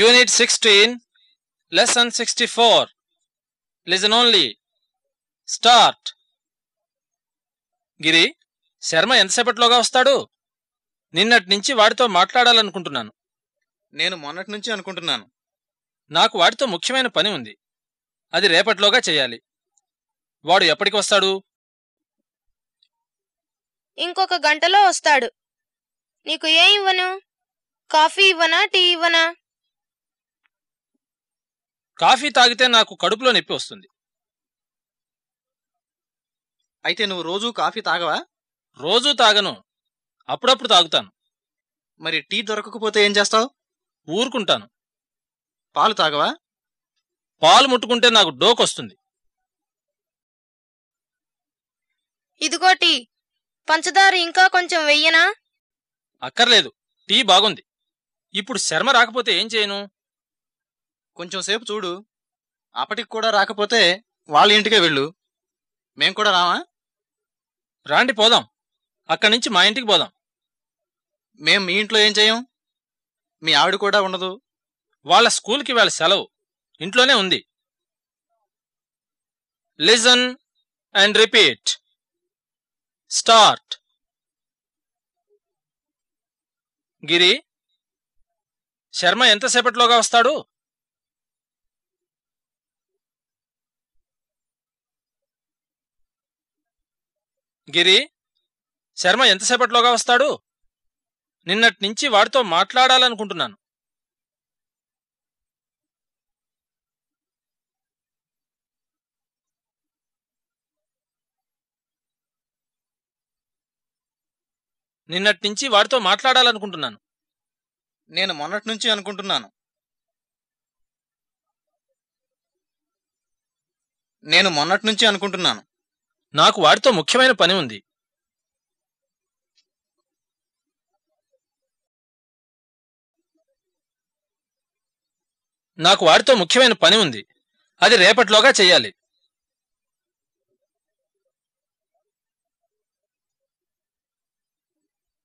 Unit 16, Lesson 64. Listen only. Start. గిరి శర్మ ఎంతసేపట్లోగా వస్తాడు? నిన్నటి నుంచి వాడితో మాట్లాడాలనుకుంటున్నాను. నేను మొన్నటి నుంచి అనుకుంటున్నాను. నాకు వాడితో ముఖ్యమైన పని ఉంది. అది రేపట్లోగా చేయాలి. వాడు ఎప్పటికి వస్తాడు? ఇంకొక గంటలో వస్తాడు. నీకు ఏం ఇవ్వను? కాఫీ ఇవ్వనా? టీ ఇవ్వనా? కాఫీ తాగితే నాకు కడుపులో నొప్పి వస్తుంది. అయితే నువ్వు రోజూ కాఫీ తాగవా? రోజూ తాగను. అప్పుడప్పుడు తాగుతాను. మరి టీ దొరకకపోతే ఏం చేస్తావు? ఊరుకుంటాను. పాలు తాగవా? పాలు ముట్టుకుంటే నాకు డోకొస్తుంది ఇదిగో టీ. పంచదార ఇంకా కొంచెం వెయ్యనా? అక్కర్లేదు. టీ బాగుంది. ఇప్పుడు శర్మ రాకపోతే ఏం చేయను? కొంచెం సేపు చూడు. అప్పటికి కూడా రాకపోతే వాళ్ళ ఇంటికే వెళ్ళు. మేం కూడా రావా రాండి పోదాం. అక్కడి నుంచి మా ఇంటికి పోదాం. మేం మీ ఇంట్లో ఏం చేయం? మీ ఆవిడ కూడా ఉండదు. వాళ్ళ స్కూల్కి వాళ్ళ సెలవు. ఇంట్లోనే ఉంది. Listen and repeat start Giri Sharma ఎంతసేపట్లోగా వస్తాడు? గిరి శర్మ ఎంతసేపట్లోగా వస్తాడు? నిన్నటి నుంచి వాడితో మాట్లాడాలనుకుంటున్నాను. నిన్నటి నుంచి వాడితో మాట్లాడాలనుకుంటున్నాను. నేను మొన్నటి నుంచి అనుకుంటున్నాను. నేను మొన్నటి నుంచి అనుకుంటున్నాను. నాకు వాడితో ముఖ్యమైన పని ఉంది. నాకు వాడితో ముఖ్యమైన పని ఉంది. అది రేపటిలోగా చేయాలి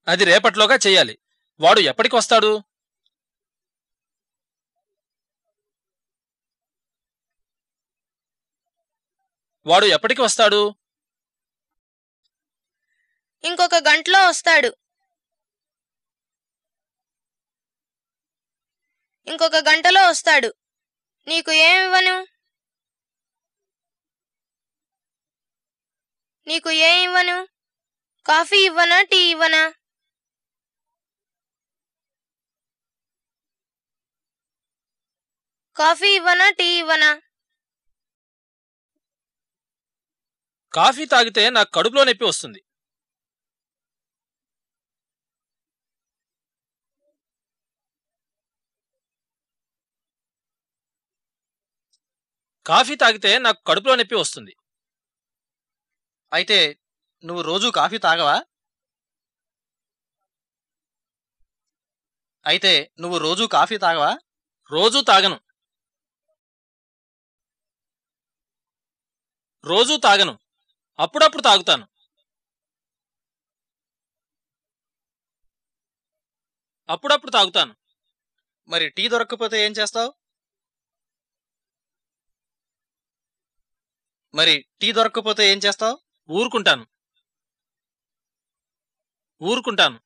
అది రేపట్లోగా చేయాలి వాడు ఎప్పటికి వస్తాడు? వాడు ఎప్పటికి వస్తాడు? ఇంకొక గంటలో వస్తాడు. ఇంకొక గంటలో వస్తాడు. నీకు ఏమివ్వను ఇవ్వను? నీకు ఏం ఇవ్వను? కాఫీ ఇవ్వనా? టీ ఇవ్వనా? కాఫీ ఇవ్వనా? టీ ఇవ్వనా? కాఫీ తాగితే నాకు కడుపులో నొప్పి వస్తుంది. కాఫీ తాగితే నాకు కడుపులో నొప్పి వస్తుంది. అయితే నువ్వు రోజూ కాఫీ తాగవా? అయితే నువ్వు రోజూ కాఫీ తాగవా? రోజూ తాగను. రోజూ తాగను. అప్పుడప్పుడు తాగుతాను. అప్పుడప్పుడు తాగుతాను. మరి టీ దొరకకపోతే ఏం చేస్తావు? మరి టీ దొరకకపోతే ఏం చేస్తావు? ఊరుకుంటాను. ఊరుకుంటాను.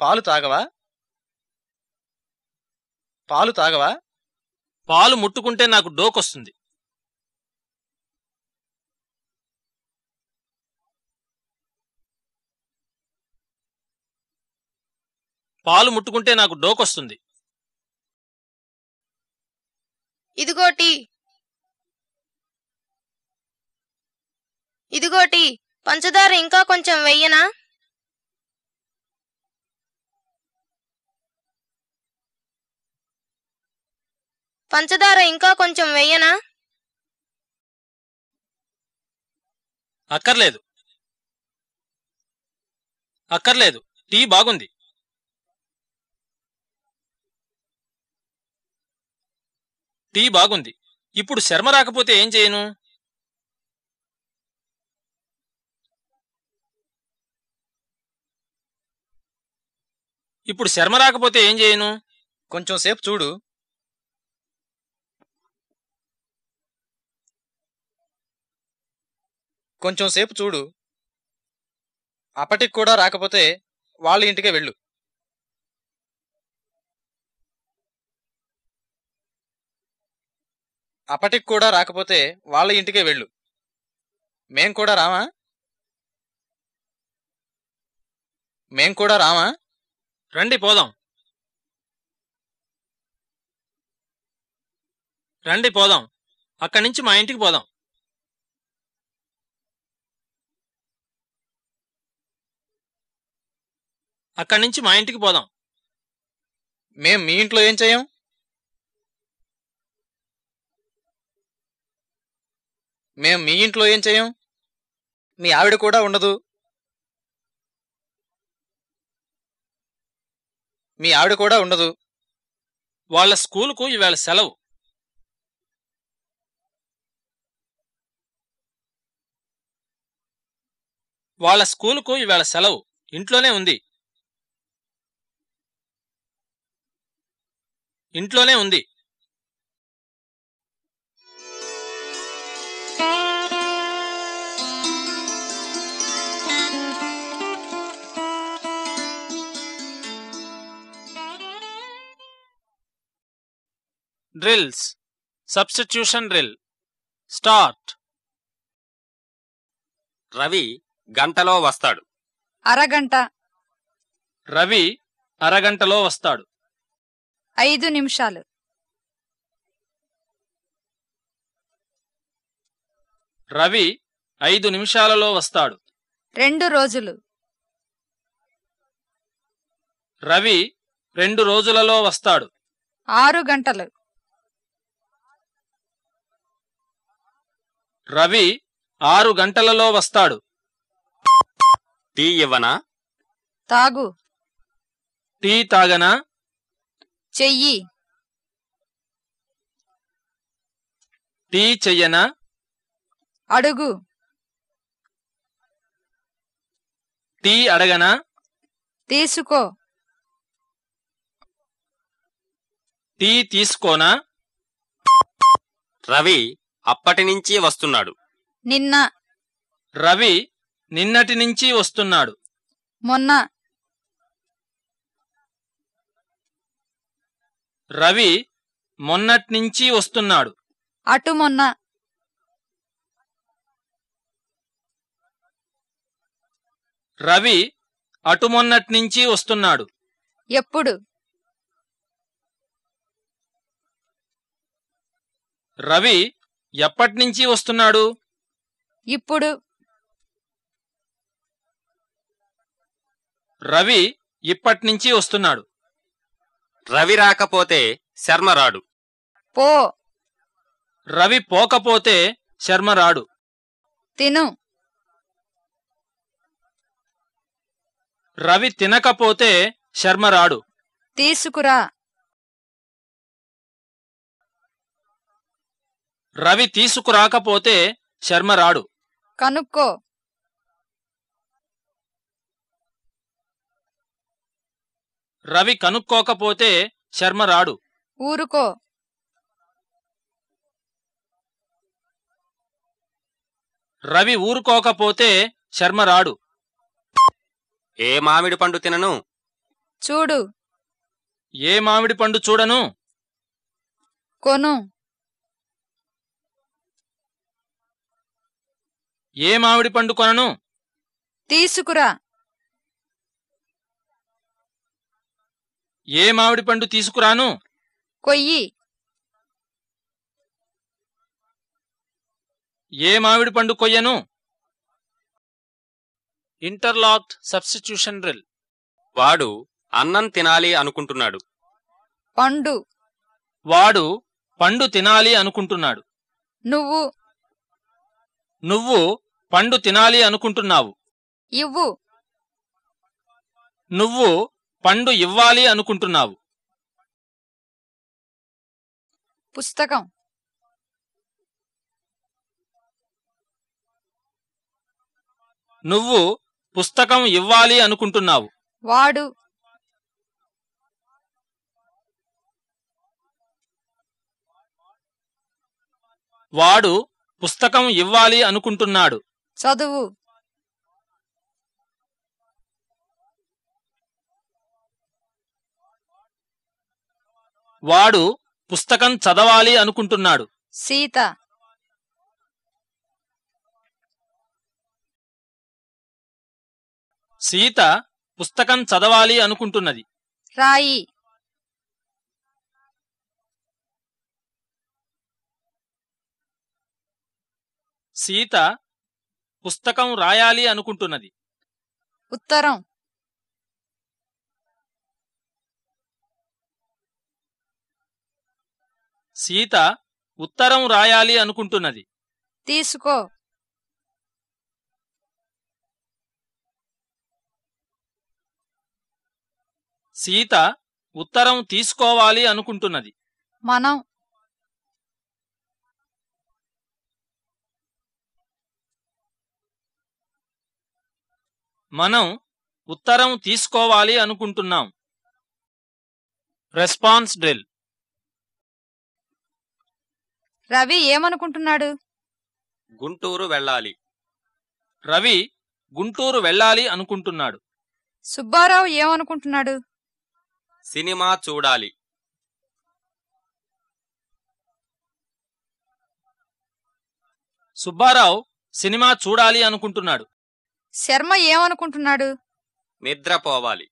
పాలు తాగవా? పాలు తాగవా? పాలు ముట్టుకుంటే నాకు డోకొస్తుంది. పాలు ముట్టుకుంటే నాకు డోకొస్తుంది. ఇదిగోటి ఇదిగోటి పంచదార ఇంకా కొంచెం వెయ్యనా? పంచదార ఇంకా కొంచెం వెయ్యనా? అక్కర్లేదు. అక్కర్లేదు. టీ బాగుంది. టీ బాగుంది. ఇప్పుడు శర్మ రాకపోతే ఏం చేయను? ఇప్పుడు శర్మ రాకపోతే ఏం చేయను? కొంచెం సేపు చూడు. కొంచెం సేపు చూడు. అప్పటికి కూడా రాకపోతే వాళ్ళ ఇంటికే వెళ్ళు. అప్పటికి కూడా రాకపోతే వాళ్ళ ఇంటికే వెళ్ళు. మేం కూడా రామా? మేం కూడా రామా? రండి పోదాం. రండి పోదాం. అక్కడి నుంచి మా ఇంటికి పోదాం. అక్కడి నుంచి మా ఇంటికి పోదాం. మేం మీ ఇంట్లో ఏం చేయం? మేం మీ ఇంట్లో ఏం చేయం? మీ ఆవిడ కూడా ఉండదు. మీ ఆవిడ కూడా ఉండదు. వాళ్ళ స్కూలుకు ఇవాళ సెలవు. వాళ్ళ స్కూలుకు ఇవాళ సెలవు. ఇంట్లోనే ఉంది. ఇంట్లోనే ఉంది. Drills substitution drill start Ravi గంటలో వస్తాడు. అరగంట. రవి అరగంటలో వస్తాడు. ఐదు నిమిషాలు. రవి ఐదు నిమిషాలలో వస్తాడు. రెండు రోజులు. రవి రెండు రోజులలో వస్తాడు. ఆరు గంటలు. రవి ఆరు గంటలలో వస్తాడు. టీ ఇవ్వనా? తాగు. టీ తాగనా? చెయ్యి. టీ చెయ్యనా? అడుగు. టీ అడగనా? తీసుకో. టీ తీసుకోనా? రవి. అప్పటినుంచి వస్తున్నాడు. నిన్న రవి నిన్నటి నుంచి వస్తున్నాడు. మొన్న రవి మొన్నట్నుంచి వస్తున్నాడు. అటు మొన్న రవి అటు మొన్నట్నుంచి వస్తున్నాడు. ఎప్పుడు? రవి ఎప్పటినుంచి వస్తున్నాడు? ఇప్పుడు. రవి ఇప్పటినుంచి వస్తున్నాడు. రవి రాకపోతే శర్మ రాడు. పో. రవి పోకపోతే శర్మ రాడు. తిను. రవి తినకపోతే శర్మ రాడు. తీసుకురా. రవి తీసుకురాకపోతే శర్మ రాడు కనుక్కో. రవి కనుక్కోకపోతే శర్మ రాడు ఊరుకో. రవి ఊరుకోకపోతే శర్మ రాడు ఏ మామిడి పండు తినను? చూడు. ఏ మామిడి పండు చూడను? కొను. ఏ మామిడి పండు కొనను? తీసుకురా. ఏ మామిడి పండు తీసుకురాను? కొయ్యి. ఏ మామిడి పండు కొయ్యను? Interlocked substitution drill. వాడు అన్నం తినాలి అనుకుంటున్నాడు. పండు. వాడు పండు తినాలి అనుకుంటున్నాడు. నువ్వు. నువ్వు పండు తినాలి అనుకుంటున్నావు. ఇవ్వు. నువ్వు పండు ఇవ్వాలి అనుకుంటున్నావు. పుస్తకం. నువ్వు పుస్తకం ఇవ్వాలి అనుకుంటున్నావు. వాడు. వాడు పుస్తకం ఇవ్వాలి అనుకుంటున్నాడు. చదువు వాడు పుస్తకం చదవాలి అనుకుంటున్నాడు. సీత సీత పుస్తకం చదవాలి అనుకుంటున్నది. రాయి సీత పుస్తకం రాయాలి అనుకుంటున్నది. ఉత్తరం. సీత ఉత్తరం రాయాలి అనుకుంటున్నది. తీసుకో. సీత ఉత్తరం తీసుకోవాలి అనుకుంటున్నది. మనం మనం ఉత్తరం తీసుకోవాలి అనుకుంటున్నాం. రెస్పాన్స్ డ్రిల్ రవి ఏమనుకుంటున్నాడు? గుంటూరు వెళ్ళాలి. రవి గుంటూరు వెళ్ళాలి అనుకుంటున్నాడు. సుబ్బారావు ఏమనుకుంటున్నాడు? సినిమా చూడాలి. సుబ్బారావు సినిమా చూడాలి అనుకుంటున్నాడు. శర్మ ఏమనుకుంటున్నాడు? నిద్రపోవాలి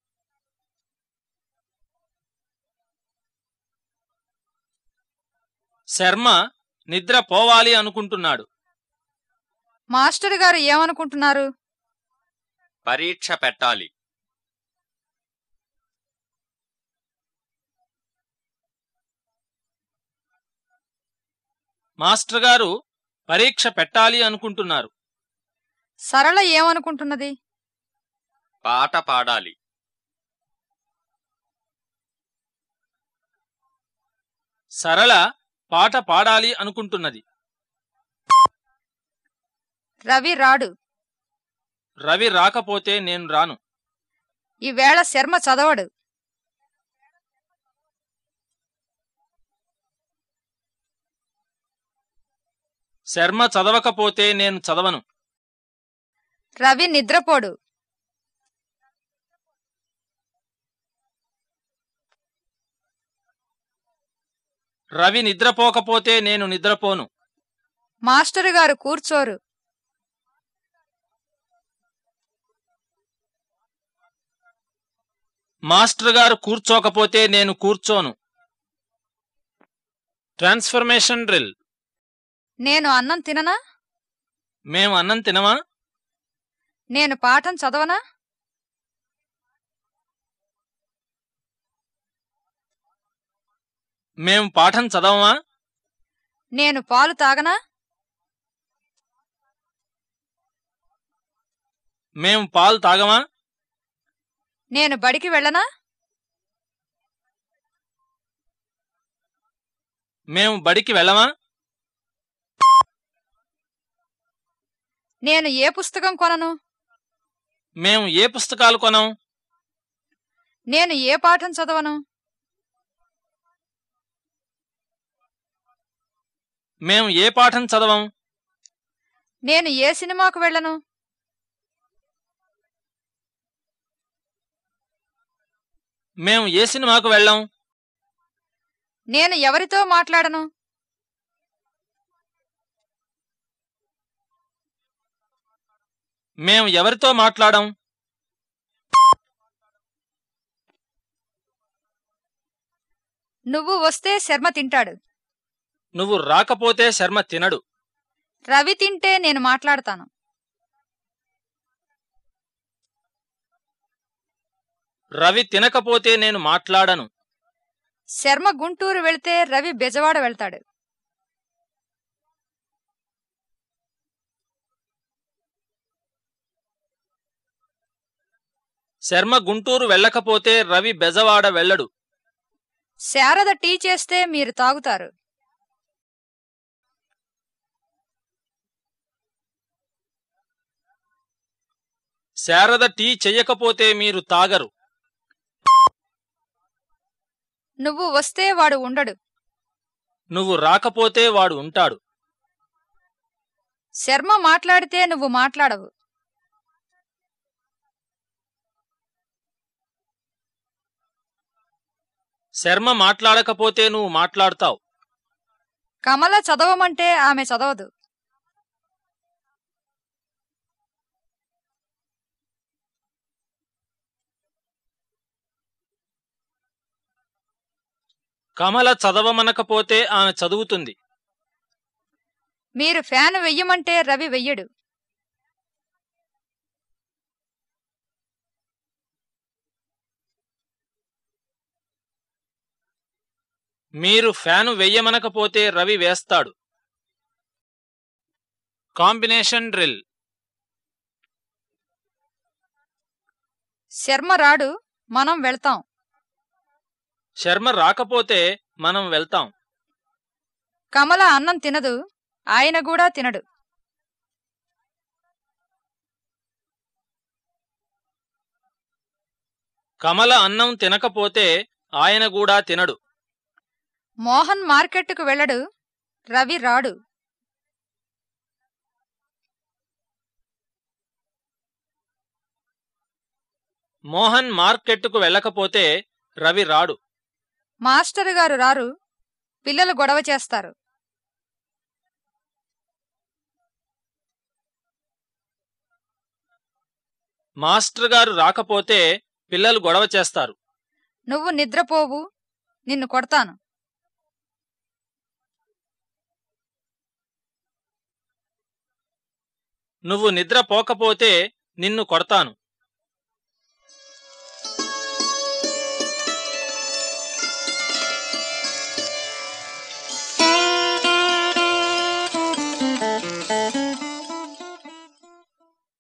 శర్మ నిద్ర పోవాలి అనుకుంటున్నాడు. మాస్టర్ గారు ఏమనుకుంటున్నారు? పరీక్ష పెట్టాలి. మాస్టర్ గారు పరీక్ష పెట్టాలి అనుకుంటున్నారు. సరళ ఏమనుకుంటున్నది? పాట పాడాలి. సరళ పాట పాడాలి అనుకుంటున్నది. రవి రాడు. రవి రాకపోతే నేను రాను. ఈవేళ శర్మ చదవడు. శర్మ చదవకపోతే నేను చదవను. రవి నిద్రపోడు. రవి నిద్రపోకపోతే నేను నిద్రపోను. మాస్టర్ గారు కూర్చోరు. మాస్టర్ గారు కూర్చోకపోతే నేను కూర్చోను. Transformation drill. నేను అన్నం తిననా? మేము అన్నం తినమా? నేను పాఠం చదవనా? మేము పాఠం చదవమా? నేను పాలు తాగనా? మేము పాలు తాగమా? నేను బడికి వెళ్ళనా? మేము బడికి వెళ్ళమా? నేను ఏ పుస్తకం కొనను? మేము ఏ పుస్తకాలు కొనం? నేను ఏ పాఠం చదవను? మేము ఏ పాఠం చదవం? నేను ఏ సినిమాకు వెళ్ళను? మేము ఏ సినిమాకు వెళ్ళం? నేను ఎవరితో మాట్లాడను? మేము ఎవరితో మాట్లాడం? నువ్వు వస్తే శర్మ తింటాడు. నువ్వు రాకపోతే శర్మ తినడు. రవి తింటే నేను మాట్లాడతాను. రవి తినకపోతే నేను మాట్లాడను. శర్మ గుంటూరు వెళ్తే రవి బెజవాడ వెళ్తాడు. శర్మ గుంటూరు వెళ్ళకపోతే రవి బెజవాడ వెళ్ళడు. శారద టీ చేస్తే మీరు తాగుతారు. శారద టీ చెయ్యకపోతే మీరు తాగరు. నువ్వు వస్తే వాడు ఉండడు. నువ్వు రాకపోతే వాడు ఉంటాడు. శర్మ మాట్లాడితే నువ్వు మాట్లాడవు. శర్మ మాట్లాడకపోతే నువ్వు మాట్లాడతావు. కమల చదవమంటే ఆమె చదవదు. కమల చదవమనకపోతే ఆమె చదువుతుంది. మీరు ఫ్యాన్ వెయ్యమంటే రవి వెయ్యడు. మీరు ఫ్యాను వెయ్యమనకపోతే రవి వేస్తాడు. Combination drill. శర్మ రాడు మనం వెళ్తాం. శర్మ రాకపోతే మనం వెళ్తాం. కమల అన్నం తినదు ఆయన కూడా తినడు. కమల అన్నం తినకపోతే ఆయన కూడా తినడు. మోహన్ మార్కెట్టుకు వెళ్ళడు రవి రాడు. మోహన్ మార్కెట్టుకు వెళ్ళకపోతే రవి రాడు. మాస్టర్ గారు రారు పిల్లలు గొడవ చేస్తారు. మాస్టర్ గారు రాకపోతే పిల్లలు గొడవ చేస్తారు. నువ్వు నిద్రపోవు నిన్ను కొడతాను. నువ్వు నిద్ర పోకపోతే నిన్ను కొడతాను.